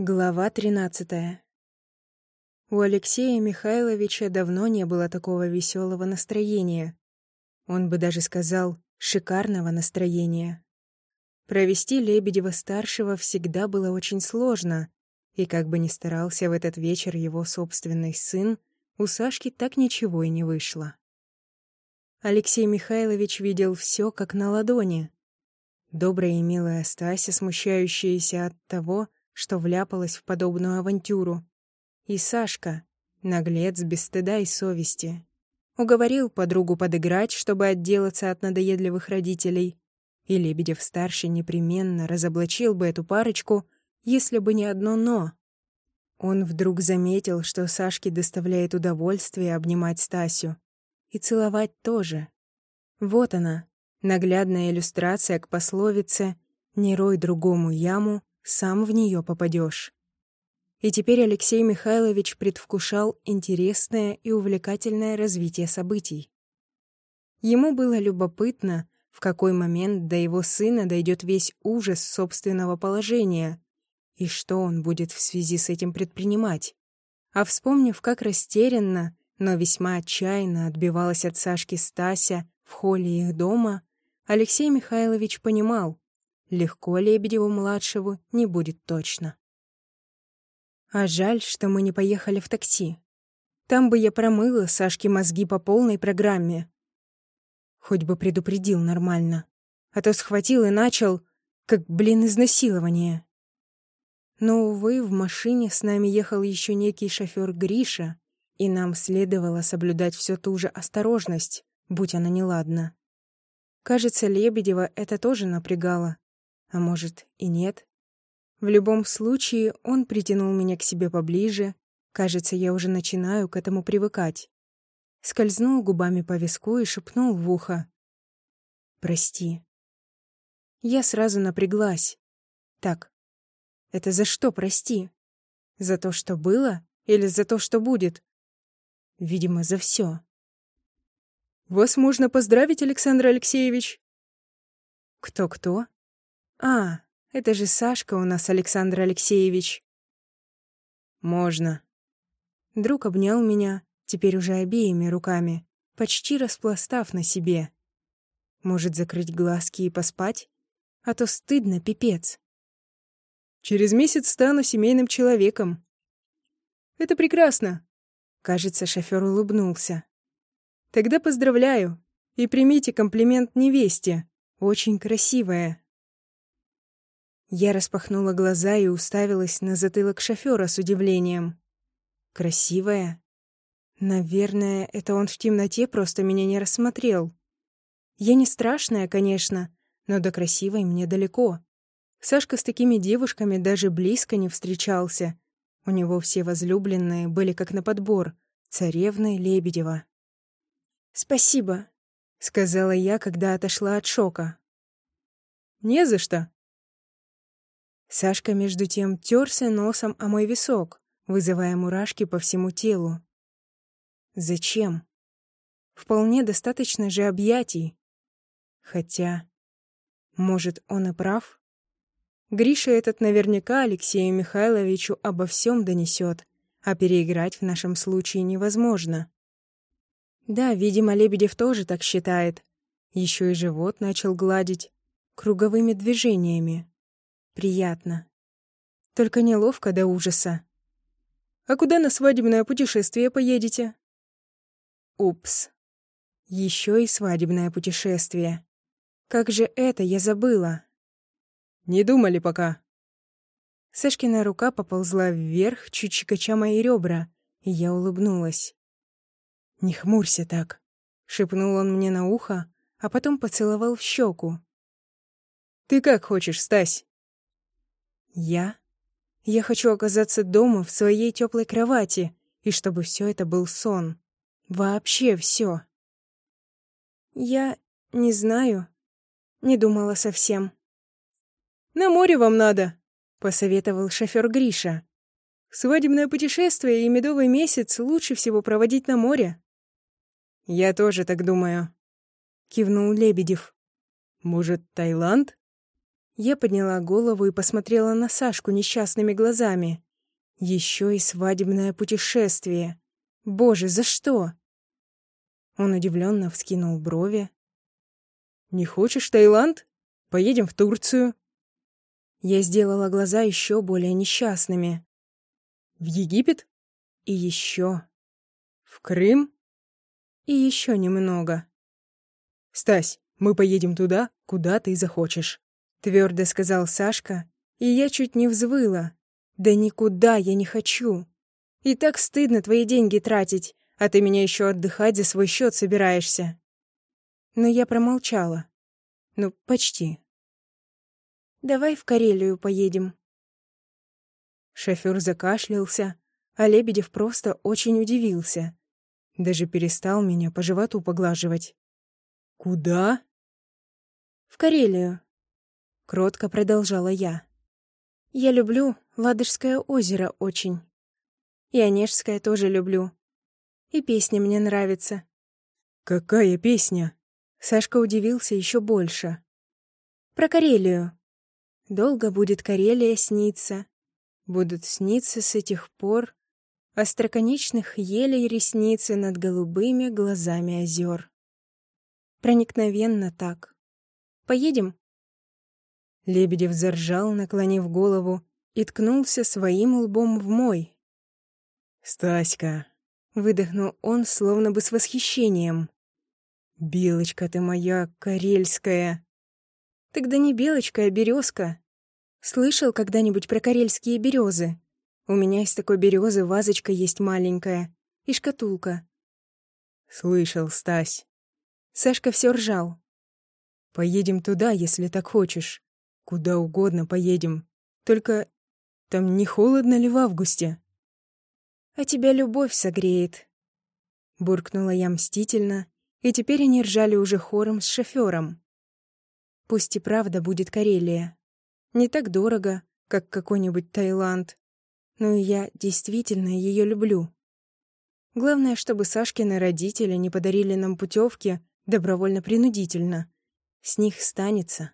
Глава тринадцатая. У Алексея Михайловича давно не было такого веселого настроения. Он бы даже сказал, шикарного настроения. Провести Лебедева-старшего всегда было очень сложно, и как бы ни старался в этот вечер его собственный сын, у Сашки так ничего и не вышло. Алексей Михайлович видел все как на ладони. Добрая и милая Стася, смущающаяся от того, что вляпалась в подобную авантюру. И Сашка, наглец без стыда и совести, уговорил подругу подыграть, чтобы отделаться от надоедливых родителей. И Лебедев-старший непременно разоблачил бы эту парочку, если бы не одно «но». Он вдруг заметил, что Сашке доставляет удовольствие обнимать Стасю. И целовать тоже. Вот она, наглядная иллюстрация к пословице «Не рой другому яму, сам в нее попадешь. И теперь Алексей Михайлович предвкушал интересное и увлекательное развитие событий. Ему было любопытно, в какой момент до его сына дойдет весь ужас собственного положения и что он будет в связи с этим предпринимать. А вспомнив, как растерянно, но весьма отчаянно отбивалась от Сашки Стася в холле их дома, Алексей Михайлович понимал, Легко Лебедеву-младшему не будет точно. А жаль, что мы не поехали в такси. Там бы я промыла Сашке мозги по полной программе. Хоть бы предупредил нормально. А то схватил и начал, как, блин, изнасилование. Но, увы, в машине с нами ехал еще некий шофер Гриша, и нам следовало соблюдать все ту же осторожность, будь она неладна. Кажется, Лебедева это тоже напрягало. А может, и нет? В любом случае, он притянул меня к себе поближе. Кажется, я уже начинаю к этому привыкать. Скользнул губами по виску и шепнул в ухо. «Прости». Я сразу напряглась. Так, это за что прости? За то, что было, или за то, что будет? Видимо, за все. «Вас можно поздравить, Александр Алексеевич?» «Кто-кто?» «А, это же Сашка у нас, Александр Алексеевич». «Можно». Друг обнял меня, теперь уже обеими руками, почти распластав на себе. Может, закрыть глазки и поспать? А то стыдно, пипец. «Через месяц стану семейным человеком». «Это прекрасно», — кажется, шофер улыбнулся. «Тогда поздравляю и примите комплимент невесте. Очень красивая». Я распахнула глаза и уставилась на затылок шофера с удивлением. Красивая? Наверное, это он в темноте просто меня не рассмотрел. Я не страшная, конечно, но до красивой мне далеко. Сашка с такими девушками даже близко не встречался. У него все возлюбленные были как на подбор, царевна и Лебедева. «Спасибо», — сказала я, когда отошла от шока. «Не за что», Сашка, между тем, терся носом о мой висок, вызывая мурашки по всему телу. Зачем? Вполне достаточно же объятий. Хотя, может, он и прав? Гриша этот наверняка Алексею Михайловичу обо всем донесет, а переиграть в нашем случае невозможно. Да, видимо, Лебедев тоже так считает. Еще и живот начал гладить круговыми движениями. Приятно. Только неловко до ужаса. «А куда на свадебное путешествие поедете?» Упс. Еще и свадебное путешествие. Как же это я забыла? Не думали пока. Сашкина рука поползла вверх, чуть щекоча мои ребра, и я улыбнулась. «Не хмурься так», — шепнул он мне на ухо, а потом поцеловал в щеку. «Ты как хочешь, Стась?» Я? Я хочу оказаться дома в своей теплой кровати, и чтобы все это был сон. Вообще все. Я не знаю. Не думала совсем. «На море вам надо», — посоветовал шофер Гриша. «Свадебное путешествие и медовый месяц лучше всего проводить на море». «Я тоже так думаю», — кивнул Лебедев. «Может, Таиланд?» Я подняла голову и посмотрела на Сашку несчастными глазами. Еще и свадебное путешествие. Боже, за что? Он удивленно вскинул брови. «Не хочешь Таиланд? Поедем в Турцию». Я сделала глаза еще более несчастными. «В Египет? И еще. В Крым? И еще немного». «Стась, мы поедем туда, куда ты захочешь», — твердо сказал Сашка, и я чуть не взвыла. «Да никуда я не хочу. И так стыдно твои деньги тратить, а ты меня еще отдыхать за свой счет собираешься». Но я промолчала. Ну, почти. «Давай в Карелию поедем». Шофёр закашлялся, а Лебедев просто очень удивился. Даже перестал меня по животу поглаживать. «Куда?» «В Карелию», — кротко продолжала я. «Я люблю Ладожское озеро очень. И Онежское тоже люблю. И песня мне нравится». «Какая песня?» Сашка удивился еще больше. «Про Карелию. Долго будет Карелия сниться. Будут сниться с этих пор остроконечных елей ресницы над голубыми глазами озер. Проникновенно так. Поедем?» Лебедев заржал, наклонив голову, и ткнулся своим лбом в мой. «Стаська!» — выдохнул он, словно бы с восхищением. «Белочка ты моя, карельская!» «Тогда не белочка, а березка. Слышал когда-нибудь про карельские березы? У меня из такой березы вазочка есть маленькая и шкатулка». «Слышал, Стась». Сашка все ржал. «Поедем туда, если так хочешь. Куда угодно поедем. Только там не холодно ли в августе?» «А тебя любовь согреет», — буркнула я мстительно, и теперь они ржали уже хором с шофёром. Пусть и правда будет Карелия. Не так дорого, как какой-нибудь Таиланд, но я действительно ее люблю. Главное, чтобы Сашкины родители не подарили нам путевки добровольно-принудительно. С них станется.